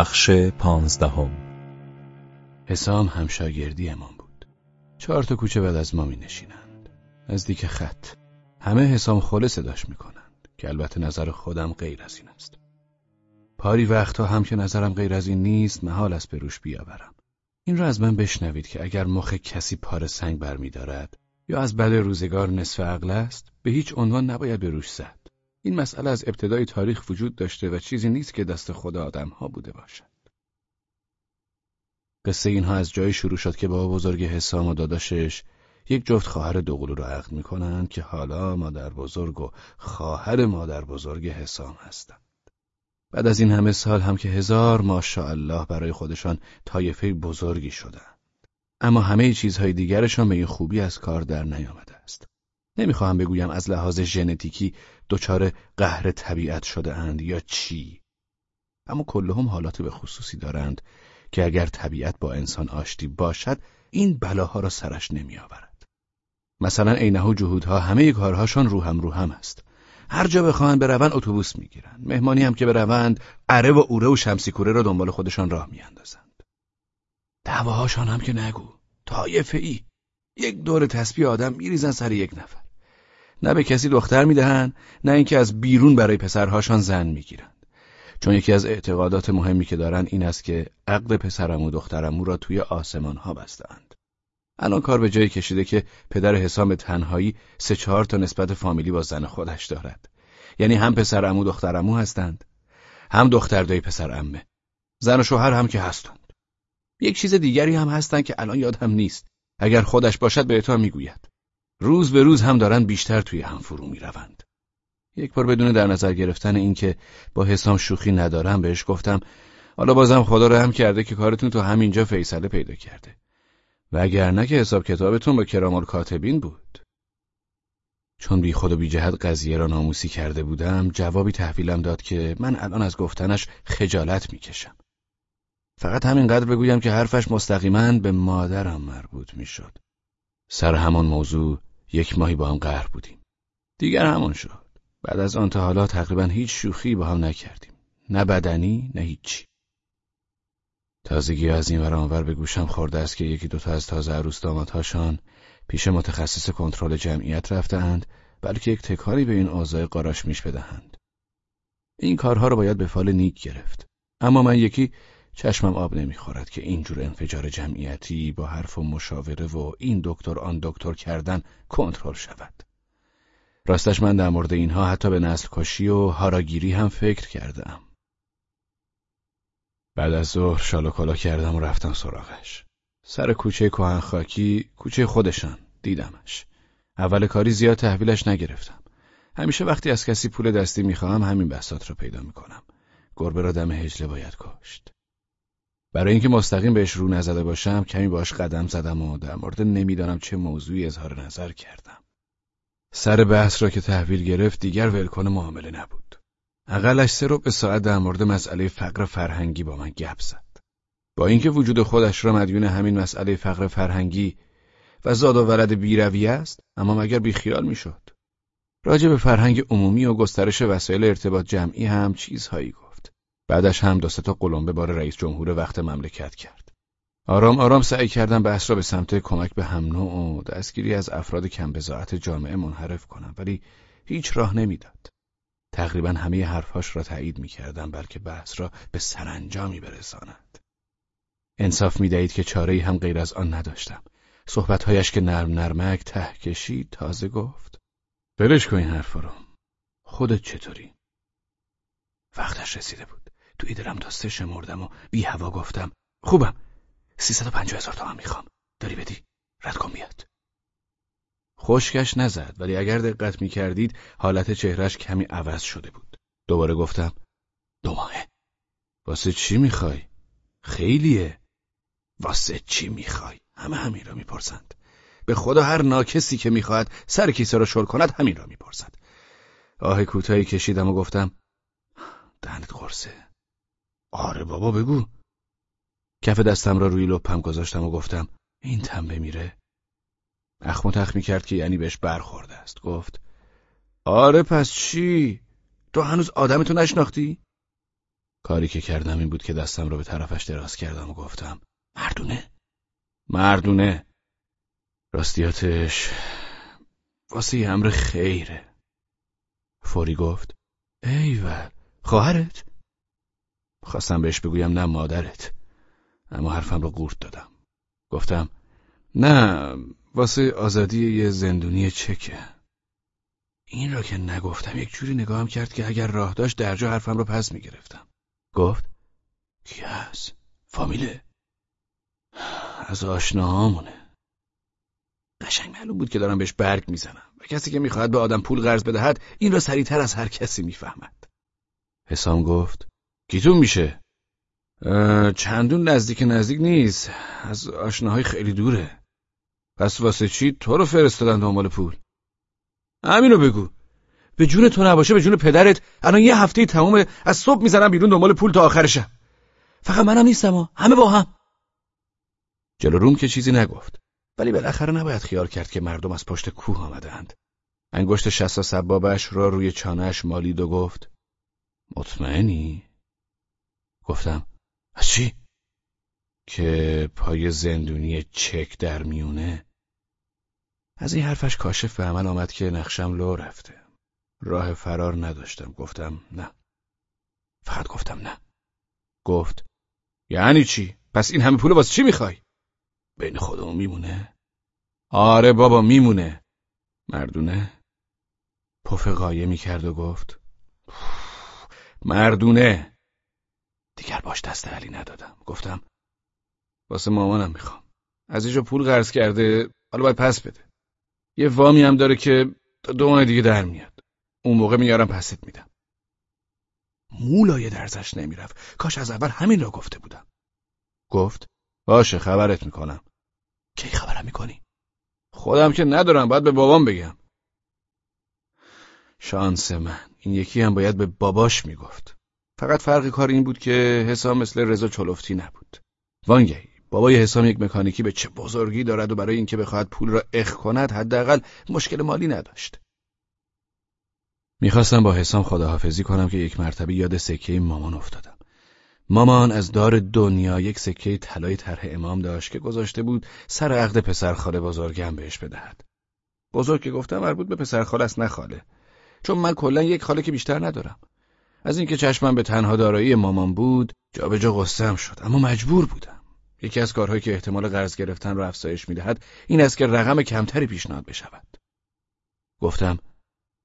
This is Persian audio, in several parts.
بخش پانزدهم. حسام هم شاگردی امان بود. چهار تا کوچه بعد از ما می نشینند. نزدیک خط. همه حسام خله صداش می کنند که البته نظر خودم غیر از این است. پاری وقتها هم که نظرم غیر از این نیست محال است به روش بیاورم. این را از من بشنوید که اگر مخ کسی پار سنگ برمیدارد یا از بد روزگار نصف عقل است به هیچ عنوان نباید به روش زد. این مسئله از ابتدای تاریخ وجود داشته و چیزی نیست که دست خود ها بوده باشد. قصه اینها از جایی شروع شد که با بزرگ حسام و داداشش یک جفت خواهر دوقلو را عقد می کنند که حالا مادر بزرگ و خواهر مادر بزرگ حسام هستند. بعد از این همه سال هم که هزار ماشاءالله برای خودشان طایفه بزرگی شدند. اما همه چیزهای دیگرشان به این خوبی از کار در نیامده است. نمی‌خواهم بگویم از لحاظ ژنتیکی دچار قهر طبیعت شده اند یا چی. اما کلهم حالات به خصوصی دارند که اگر طبیعت با انسان آشتی باشد این بلاها را سرش نمیآورد. مثلا عینه و جهودها همه کارهاشان رو هم رو هم است. هر جا بخواهند بروند اتوبوس می‌گیرند. مهمانی هم که بروند اره و اوره و شمسی کوره را دنبال خودشان راه میاندازند. دعواهاشان هم که نگو طایفه ای یک دور تسبیح آدم میریزن سر یک نفر. نه به کسی دختر می‌دهند نه اینکه از بیرون برای پسرهاشان زن می‌گیرند. چون یکی از اعتقادات مهمی که دارند این است که عقد پسرم و را توی آسمان ها بستند الان کار به جایی کشیده که پدر حسام تنهایی سه چهار تا نسبت فامیلی با زن خودش دارد. یعنی هم پسر امو دختر هستند هم دختر دایی پسر امه. زن و شوهر هم که هستند. یک چیز دیگری هم هستند که الان یادم نیست. اگر خودش باشد به اتا می‌گوید. روز به روز هم دارن بیشتر توی هم فرو می روند. یک بار بدون در نظر گرفتن اینکه با حسام شوخی ندارم بهش گفتم حالا بازم خدا رحم کرده که کارتون تو همینجا فیصله پیدا کرده. و اگر نه که حساب کتابتون با کرامال کاتبین بود. چون بی خود و بی جهت قضیه را ناموسی کرده بودم جوابی تحویلم داد که من الان از گفتنش خجالت می‌کشم. فقط همینقدر بگویم که حرفش مستقیما به مادرم مربوط می‌شد. سر همان موضوع یک ماهی با هم قهر بودیم. دیگر همون شد. بعد از آن تا حالا تقریبا هیچ شوخی با هم نکردیم. نه بدنی نه هیچی. تازگی از این ور به گوشم خورده است که یکی دوتا از تازه عروس دامادهاشان پیش متخصص کنترل جمعیت رفتهاند بلکه یک تکانی به این اوضاع قاراش میش بدهند. این کارها رو باید به فال نیک گرفت. اما من یکی چشمم آب نمی‌خورد که اینجور انفجار جمعیتی با حرف و مشاوره و این دکتر آن دکتر کردن کنترل شود. راستش من در مورد اینها حتی به نسل کشی و هاراگیری هم فکر کردم. بعد از ظهر شالوکالا کردم و رفتم سراغش. سر کوچه کوهن خاکی کوچه خودشان دیدمش. اول کاری زیاد تحویلش نگرفتم. همیشه وقتی از کسی پول دستی می‌خواهم همین بسات را پیدا می‌کنم. گربه را دم هجله باید کشت. برای اینکه مستقیم بهش رو نزده باشم کمی باش قدم زدم و در مورد نمی‌دانم چه موضوعی اظهار نظر کردم. سر بحث را که تحویل گرفت دیگر ولکن معامله نبود. اقلش سه به ساعت در مورد مسئله فقر فرهنگی با من گپ زد. با اینکه وجود خودش را مدیون همین مسئله فقر فرهنگی و زاد و ولد بیروی است اما مگر بیخیال می‌شد. راجع به فرهنگ عمومی و گسترش وسایل ارتباط جمعی هم چیزهایی گفت. بعدش هم دو تا قلمبه بار رئیس جمهور وقت مملکت کرد. آرام آرام سعی کردم بحث را به سمت کمک به هم نوع و دستگیری از افراد کم بزاعت جامعه منحرف کنم ولی هیچ راه نمی‌داد. تقریبا همه حرفهاش را تایید می کردم بلکه بحث را به سرانجامی برساند. انصاف می دهید که چاره هم غیر از آن نداشتم. صحبتهایش که نرم نرمک ته کشید تازه گفت. برش کن این حرف رو. خودت چطوری؟ وقتش رسیده بود. توی دلم تا سه شمردم و بی هوا گفتم خوبم. سیصد و پنجاه هزار تومن می‌خوام. داری بدی؟ رد کن بیاد. خشکش نزد ولی اگر دقت می‌کردید حالت چهرش کمی عوض شده بود. دوباره گفتم دو ماهه. واسه چی می‌خوای؟ خیلیه. واسه چی می‌خوای؟ همه همین را می‌پرسند. به خدا هر ناکسی که می‌خواهد سر کیسه را شل کند همین را می‌پرسد. آه کوتاهی کشیدم و گفتم دهنت قرصه. آره بابا بگو. کف دستم را روی لپم گذاشتم و گفتم این تنبه میره اخم و تخ کرد که یعنی بهش برخورده است. گفت آره پس چی؟ تو هنوز آدمتو نشناختی؟ کاری که کردم این بود که دستم رو به طرفش دراز کردم و گفتم مردونه؟ مردونه. راستیاتش واسه امر خیره. فوری گفت ایول خواهرت؟ خواستم بهش بگویم نه مادرت. اما حرفم رو قورت دادم. گفتم نه واسه آزادی یه زندونی چکه. این را که نگفتم یک جوری نگاهم کرد که اگر راه داشت درجا حرفم رو پس می‌گرفتم. گفت کی هست؟ فامیله. از آشناهامونه. قشنگ معلوم بود که دارم بهش برگ می‌زنم. و کسی که می‌خواهد به آدم پول قرض بدهد این را سریعتر از هر کسی می‌فهمد. حسام گفت کیتون میشه؟ چندون نزدیک نزدیک نیست. از آشناهای خیلی دوره. پس واسه چی تو رو فرستادن دنبال پول؟ همینو بگو. به جون تو نباشه به جون پدرت. الان یه هفته تمومه. از صبح می‌زنم بیرون دنبال پول تا آخر شب فقط منم نیستم ها. همه با هم. جلو روم که چیزی نگفت. ولی بالاخره نباید خیال کرد که مردم از پشت کوه آمدند. انگشت شستا سبابش را روی چانهش مالید و گفت مطمئنی؟ گفتم از چی؟ که پای زندونی چک در میونه از این حرفش کاشف به عمل آمد که نقشم لو رفته راه فرار نداشتم گفتم نه فقط گفتم نه گفت یعنی چی؟ پس این همه پول واسه چی می‌خوای؟ بین خودمون میمونه؟ آره بابا میمونه مردونه؟ پف قایه می‌کرد و گفت مردونه دیگر باش دست علی ندادم. گفتم واسه مامانم می‌خوام. از اینجا پول قرض کرده حالا باید پس بده. یه وامی هم داره که تا دو ماه دیگه در میاد. اون موقع میارم پست میدم. مولای درزش نمی‌رفت. کاش از اول همین را گفته بودم. گفت باشه خبرت می‌کنم. کی خبرم می‌کنی؟ خودم که ندارم باید به بابام بگم. شانس من. این یکی هم باید به باباش می‌گفت. فقط فرق کار این بود که حسام مثل رضا چلفتی نبود. وانگهی بابای حسام یک مکانیکی به چه بزرگی دارد و برای اینکه بخواهد پول را اخ کند حداقل مشکل مالی نداشت. می‌خواستم با حسام خداحافظی کنم که یک مرتبه یاد سکه مامان افتادم. مامان از دار دنیا یک سکه طلای طرح امام داشت که گذاشته بود سر عقد پسر خاله بزرگم بهش بدهد. بزرگ که گفتم مربوط به پسر خاله است نه خاله. چون من کلا یک خاله که بیشتر ندارم. از اینکه چشمم به تنها دارایی مامان بود جابجا قصم شد اما مجبور بودم. یکی از کارهایی که احتمال قرض گرفتن را افزایش می‌دهد این است که رقم کمتری پیشنهاد بشود. گفتم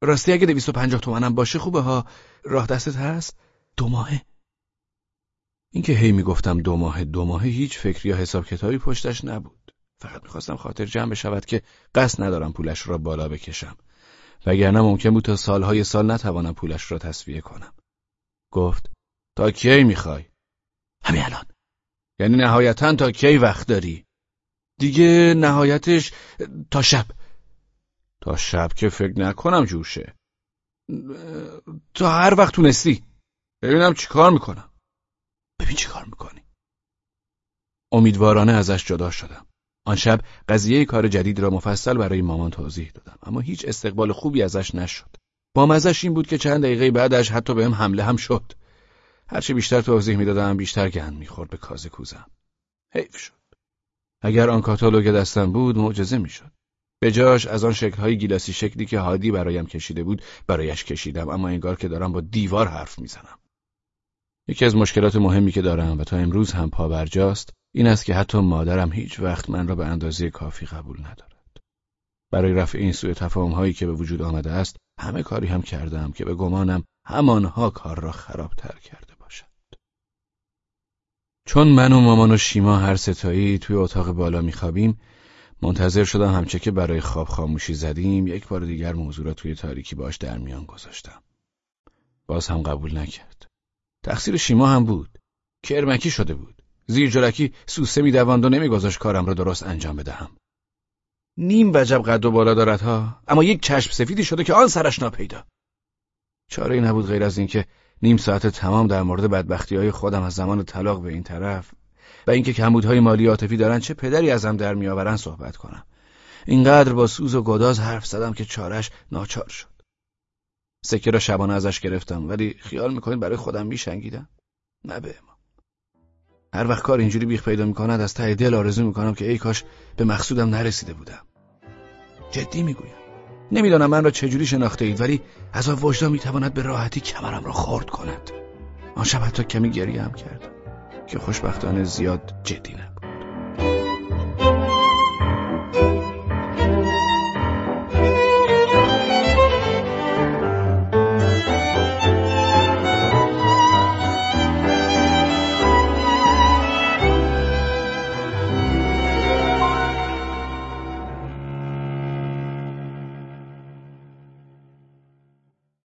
راستی اگه دویست و پنجاه تومنم باشه خوبه ها راه دستت هست؟ دو ماهه. اینکه هی می‌گفتم دو ماه دو ماه هیچ فکری یا حساب کتابی پشتش نبود. فقط می‌خواستم خاطر جمع بشود که قصد ندارم پولش را بالا بکشم. وگرنه ممکن بود تا سالهای سال نتوانم پولش را تصویه کنم. گفت تا کی می‌خوای؟ همین الان. یعنی نهایتا تا کی وقت داری؟ دیگه نهایتش تا شب. تا شب که فکر نکنم جوشه. تا هر وقت تونستی. ببینم چی کار می‌کنم. ببین چی کار می‌کنی. امیدوارانه ازش جدا شدم. آن شب قضیه کار جدید را مفصل برای مامان توضیح دادم اما هیچ استقبال خوبی ازش نشد. با مزش این بود که چند دقیقه بعدش حتی بهم حمله هم شد. هرچی بیشتر توضیح می‌دادم بیشتر گند می‌خورد به کازه کوزم. حیف شد. اگر آن کاتالوگ دستم بود معجزه می‌شد. به جاش از آن شکلهای گیلاسی شکلی که هادی برایم کشیده بود برایش کشیدم اما انگار که دارم با دیوار حرف می‌زنم. یکی از مشکلات مهمی که دارم و تا امروز هم پابرجاست این است که حتی مادرم هیچ وقت من را به اندازه کافی قبول ندارد. برای رفع این سوء تفاهم هایی که به وجود آمده است همه کاری هم کردم که به گمانم همانها کار را خرابتر کرده باشد. چون من و مامان و شیما هر ستایی توی اتاق بالا میخوابیم منتظر شدم همچه که برای خواب خاموشی زدیم یک بار دیگر موضوع را توی تاریکی باش در میان گذاشتم. باز هم قبول نکرد. تقصیر شیما هم بود. کرمکی شده بود. زیر جلکی سوسه میدواند و نمیگذاشت کارم را درست انجام بدهم. نیم وجب قد و بالا دارد ها. اما یک چشم سفیدی شده که آن سرش ناپیدا. چاره ای نبود غیر از اینکه نیم ساعت تمام در مورد بدبختی های خودم از زمان طلاق به این طرف و اینکه کمبودهای مالی عاطفی دارن چه پدری ازم در میآورن صحبت کنم. اینقدر با سوز و گداز حرف زدم که چارش ناچار شد. سکه را شبانه ازش گرفتم ولی خیال می‌کنید برای خودم میشنگیدم؟ نه به ما. هر وقت کار اینجوری بیخ پیدا می‌کند از ته دل آرزو می‌کنم که ای کاش به مقصودم نرسیده بودم. جدی می‌گویم. نمی‌دانم من را چجوری شناخته اید ولی از وجدان می‌تواند به راحتی کمرم را خورد کند. آن شب حتی کمی گریه هم کردم که خوشبختانه زیاد جدی نبود.